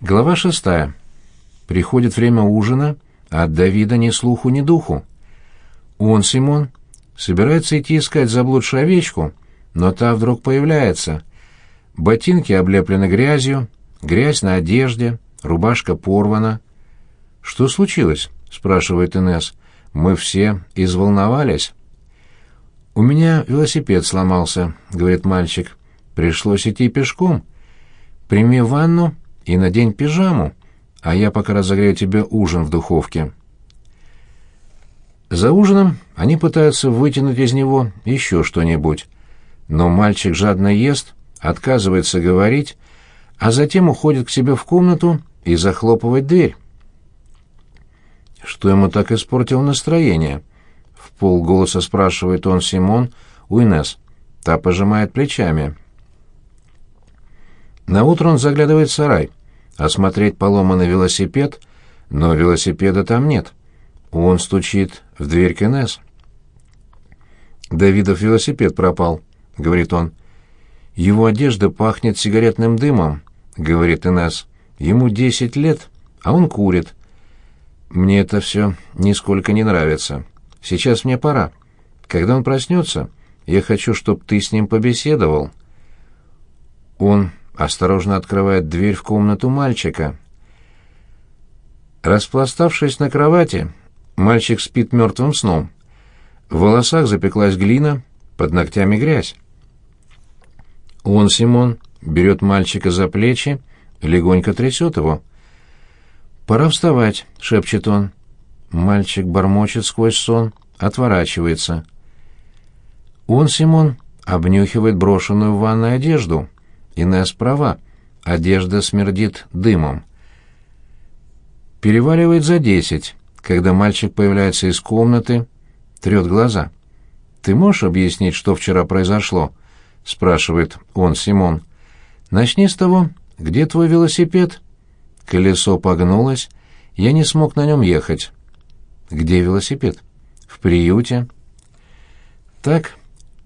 Глава шестая. Приходит время ужина, а от Давида ни слуху, ни духу. Он, Симон, собирается идти искать заблудшую овечку, но та вдруг появляется. Ботинки облеплены грязью, грязь на одежде, рубашка порвана. «Что случилось?» — спрашивает Инесс. «Мы все изволновались». «У меня велосипед сломался», — говорит мальчик. «Пришлось идти пешком. Прими ванну и надень пижаму, а я пока разогрею тебе ужин в духовке». За ужином они пытаются вытянуть из него еще что-нибудь, но мальчик жадно ест, отказывается говорить, а затем уходит к себе в комнату и захлопывает дверь. Что ему так испортило настроение? В полголоса спрашивает он Симон у Инесс. Та пожимает плечами. На утро он заглядывает в сарай, осмотреть поломанный велосипед, но велосипеда там нет. Он стучит в дверь к Инесс. «Давидов велосипед пропал», — говорит он. «Его одежда пахнет сигаретным дымом», — говорит Инесс. «Ему десять лет, а он курит. Мне это все нисколько не нравится. Сейчас мне пора. Когда он проснется, я хочу, чтобы ты с ним побеседовал». Он осторожно открывает дверь в комнату мальчика. Распластавшись на кровати, мальчик спит мертвым сном. В волосах запеклась глина, под ногтями грязь. Он, Симон, берет мальчика за плечи, легонько трясет его. «Пора вставать», — шепчет он. Мальчик бормочет сквозь сон, отворачивается. Он, Симон, обнюхивает брошенную в ванной одежду. Инесс права, одежда смердит дымом. Переваливает за десять, когда мальчик появляется из комнаты, трет глаза. «Ты можешь объяснить, что вчера произошло?» — спрашивает он Симон. «Начни с того, где твой велосипед?» Колесо погнулось, я не смог на нем ехать. «Где велосипед?» «В приюте». Так,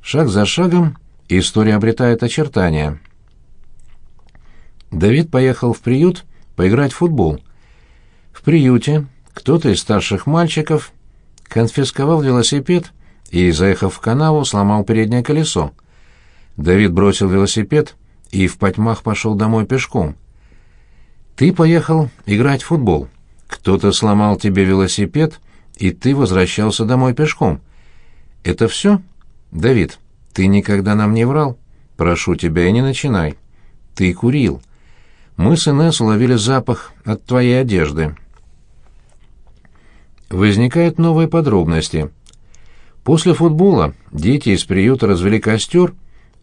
шаг за шагом, история обретает очертания. Давид поехал в приют поиграть в футбол. В приюте кто-то из старших мальчиков конфисковал велосипед и, заехав в канаву, сломал переднее колесо. Давид бросил велосипед и в потьмах пошел домой пешком. Ты поехал играть в футбол. Кто-то сломал тебе велосипед, и ты возвращался домой пешком. Это все? Давид, ты никогда нам не врал. Прошу тебя, и не начинай. Ты курил. Мы с Инесс уловили запах от твоей одежды. Возникают новые подробности. После футбола дети из приюта развели костер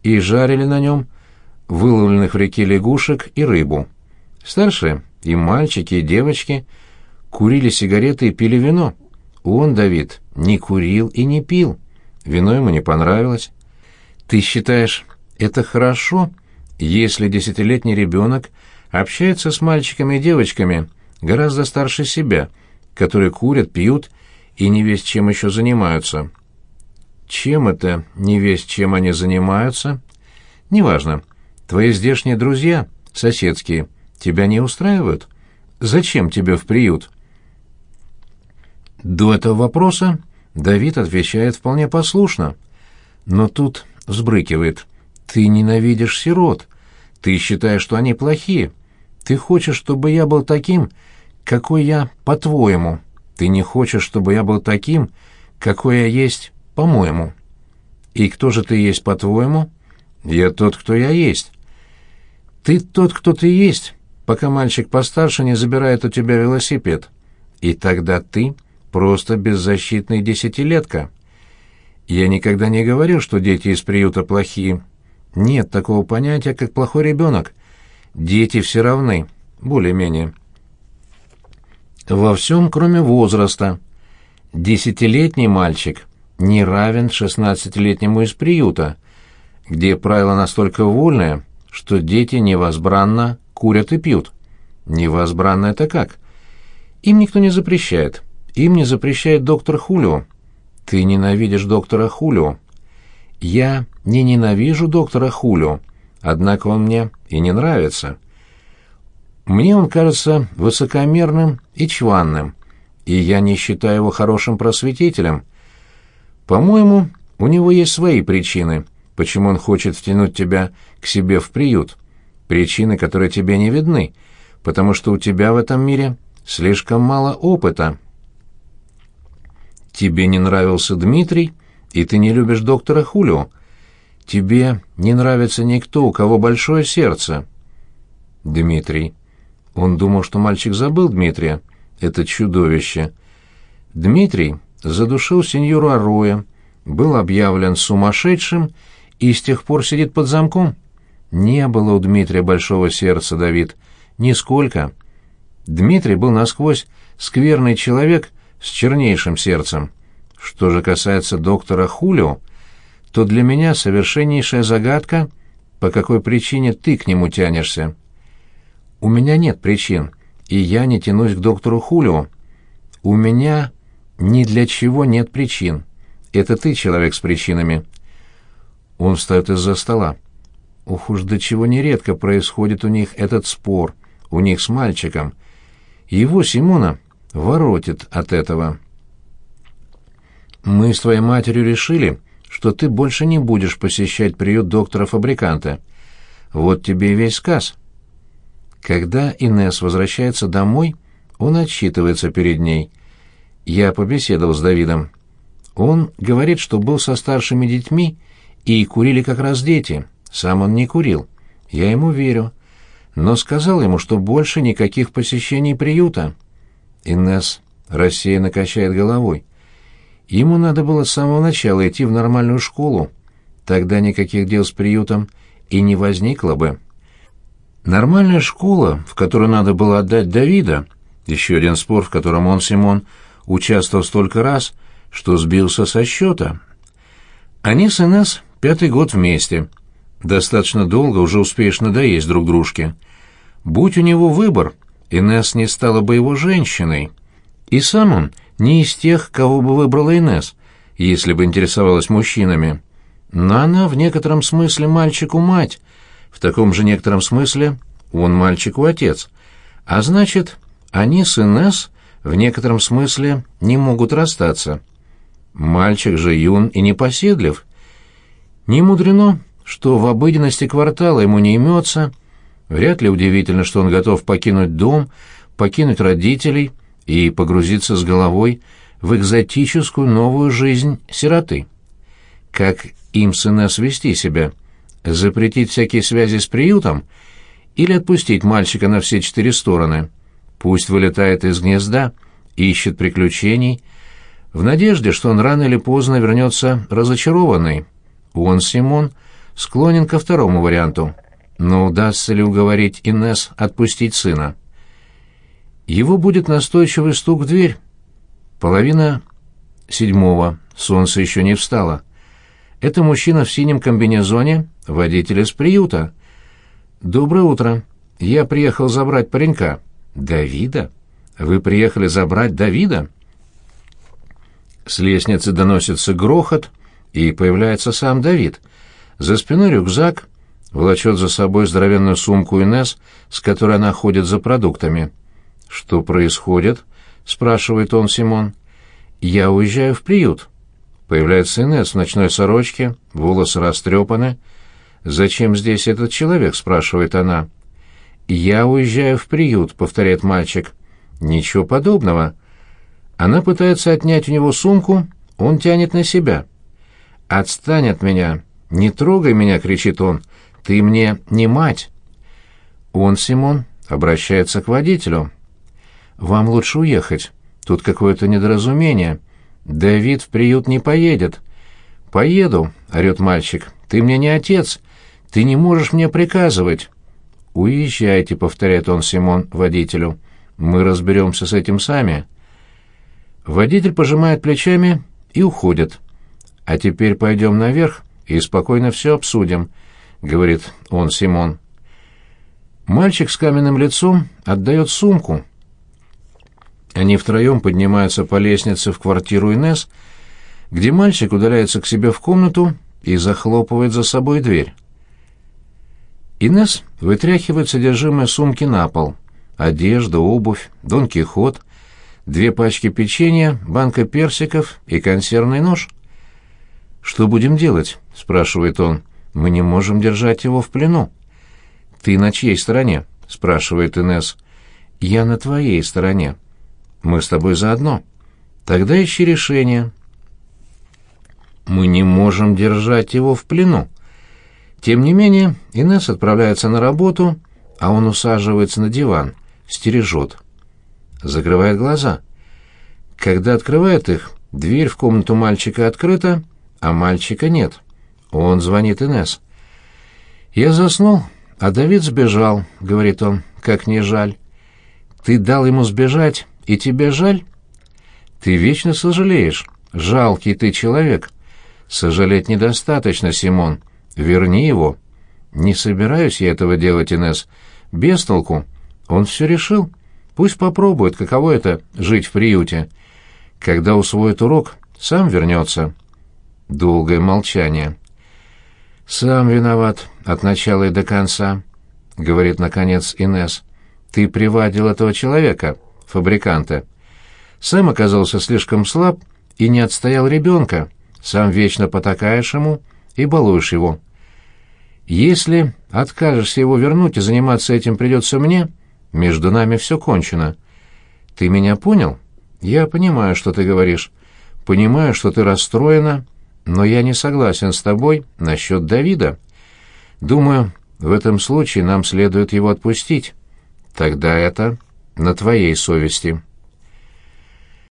и жарили на нем выловленных в реке лягушек и рыбу. Старшие, и мальчики, и девочки, курили сигареты и пили вино. Он, Давид, не курил и не пил. Вино ему не понравилось. Ты считаешь, это хорошо, если десятилетний ребенок общается с мальчиками и девочками гораздо старше себя, которые курят, пьют и не весь чем еще занимаются? Чем это не весь чем они занимаются? Неважно. Твои здешние друзья, соседские, тебя не устраивают? Зачем тебе в приют? До этого вопроса Давид отвечает вполне послушно. Но тут взбрыкивает. Ты ненавидишь сирот. Ты считаешь, что они плохие. Ты хочешь, чтобы я был таким, какой я, по-твоему. Ты не хочешь, чтобы я был таким, какой я есть по-моему. И кто же ты есть, по-твоему? Я тот, кто я есть. Ты тот, кто ты есть, пока мальчик постарше не забирает у тебя велосипед. И тогда ты просто беззащитный десятилетка. Я никогда не говорил, что дети из приюта плохие. Нет такого понятия, как плохой ребенок. Дети все равны, более-менее. Во всем, кроме возраста. Десятилетний мальчик не равен шестнадцатилетнему из приюта, где правила настолько вольные, что дети невозбранно курят и пьют. Невозбранно это как? Им никто не запрещает. Им не запрещает доктор Хулио. Ты ненавидишь доктора Хулио. Я не ненавижу доктора Хулио, однако он мне и не нравится. Мне он кажется высокомерным и чванным, и я не считаю его хорошим просветителем. По-моему, у него есть свои причины, почему он хочет втянуть тебя к себе в приют, причины, которые тебе не видны, потому что у тебя в этом мире слишком мало опыта. Тебе не нравился Дмитрий, и ты не любишь доктора Хулио. Тебе не нравится никто, у кого большое сердце. Дмитрий. Он думал, что мальчик забыл Дмитрия. Это чудовище. Дмитрий задушил сеньору Ароя, был объявлен сумасшедшим и с тех пор сидит под замком. Не было у Дмитрия большого сердца, Давид. Нисколько. Дмитрий был насквозь скверный человек с чернейшим сердцем. Что же касается доктора Хулио, то для меня совершеннейшая загадка, по какой причине ты к нему тянешься. У меня нет причин, и я не тянусь к доктору Хулио. У меня ни для чего нет причин. Это ты человек с причинами. Он встает из-за стола. Ух уж до чего нередко происходит у них этот спор, у них с мальчиком. Его, Симона, воротит от этого. Мы с твоей матерью решили, что ты больше не будешь посещать приют доктора-фабриканта. Вот тебе и весь сказ. Когда Инес возвращается домой, он отчитывается перед ней. Я побеседовал с Давидом. Он говорит, что был со старшими детьми, и курили как раз дети. Сам он не курил. Я ему верю. Но сказал ему, что больше никаких посещений приюта. Инес рассеянно качает головой. Ему надо было с самого начала идти в нормальную школу. Тогда никаких дел с приютом и не возникло бы. Нормальная школа, в которую надо было отдать Давида, еще один спор, в котором он, Симон, участвовал столько раз, что сбился со счета. Они с Инесс пятый год вместе. Достаточно долго уже успеешь надоесть друг дружке. Будь у него выбор, Инесс не стала бы его женщиной. И сам он не из тех, кого бы выбрала Инесс, если бы интересовалась мужчинами. Но она в некотором смысле мальчику мать, в таком же некотором смысле он мальчику отец. А значит, они с Инесс в некотором смысле не могут расстаться. Мальчик же юн и непоседлив. Не мудрено, что в обыденности квартала ему не имется. Вряд ли удивительно, что он готов покинуть дом, покинуть родителей и погрузиться с головой в экзотическую новую жизнь сироты. Как им с Инесс вести себя? Запретить всякие связи с приютом или отпустить мальчика на все четыре стороны? Пусть вылетает из гнезда, ищет приключений, в надежде, что он рано или поздно вернется разочарованный. Он, Симон, склонен ко второму варианту. Но удастся ли уговорить Инес отпустить сына? Его будет настойчивый стук в дверь. Половина седьмого, солнце еще не встало. Это мужчина в синем комбинезоне, водитель из приюта. «Доброе утро. Я приехал забрать паренька». «Давида? Вы приехали забрать Давида?» С лестницы доносится грохот, и появляется сам Давид. За спиной рюкзак, волочет за собой здоровенную сумку Инес, с которой она ходит за продуктами. «Что происходит?» — спрашивает он Симон. «Я уезжаю в приют». Появляется Инес в ночной сорочке, волосы растрепаны. «Зачем здесь этот человек?» — спрашивает она. «Я уезжаю в приют», — повторяет мальчик. «Ничего подобного». Она пытается отнять у него сумку, он тянет на себя. «Отстань от меня! Не трогай меня!» — кричит он. «Ты мне не мать!» Он, Симон, обращается к водителю. «Вам лучше уехать. Тут какое-то недоразумение. Давид в приют не поедет». «Поеду», — орёт мальчик. «Ты мне не отец. Ты не можешь мне приказывать». «Уезжайте», — повторяет он Симон водителю. «Мы разберемся с этим сами». Водитель пожимает плечами и уходит. «А теперь пойдем наверх и спокойно все обсудим», — говорит он Симон. Мальчик с каменным лицом отдает сумку. Они втроем поднимаются по лестнице в квартиру Инес, где мальчик удаляется к себе в комнату и захлопывает за собой дверь. Инес вытряхивает содержимое сумки на пол. одежда, обувь, Дон Кихот, две пачки печенья, банка персиков и консервный нож. «Что будем делать?» — спрашивает он. «Мы не можем держать его в плену». «Ты на чьей стороне?» — спрашивает Инес. «Я на твоей стороне. Мы с тобой заодно. Тогда ищи решение». «Мы не можем держать его в плену». Тем не менее, Инес отправляется на работу, а он усаживается на диван, стережет. Закрывает глаза. Когда открывает их, дверь в комнату мальчика открыта, а мальчика нет. Он звонит Инес. «Я заснул, а Давид сбежал», — говорит он, — «как не жаль». «Ты дал ему сбежать, и тебе жаль?» «Ты вечно сожалеешь. Жалкий ты человек». «Сожалеть недостаточно, Симон. Верни его». «Не собираюсь я этого делать, Инес. Без толку. Он все решил. Пусть попробует, каково это — жить в приюте. Когда усвоит урок, сам вернется». Долгое молчание. «Сам виноват от начала и до конца», — говорит, наконец, Инес. «Ты приводил этого человека, фабриканта. Сам оказался слишком слаб и не отстоял ребенка. Сам вечно потакаешь ему и балуешь его. Если откажешься его вернуть и заниматься этим придется мне, между нами все кончено. Ты меня понял? Я понимаю, что ты говоришь. Понимаю, что ты расстроена, но я не согласен с тобой насчет Давида. Думаю, в этом случае нам следует его отпустить. Тогда это на твоей совести».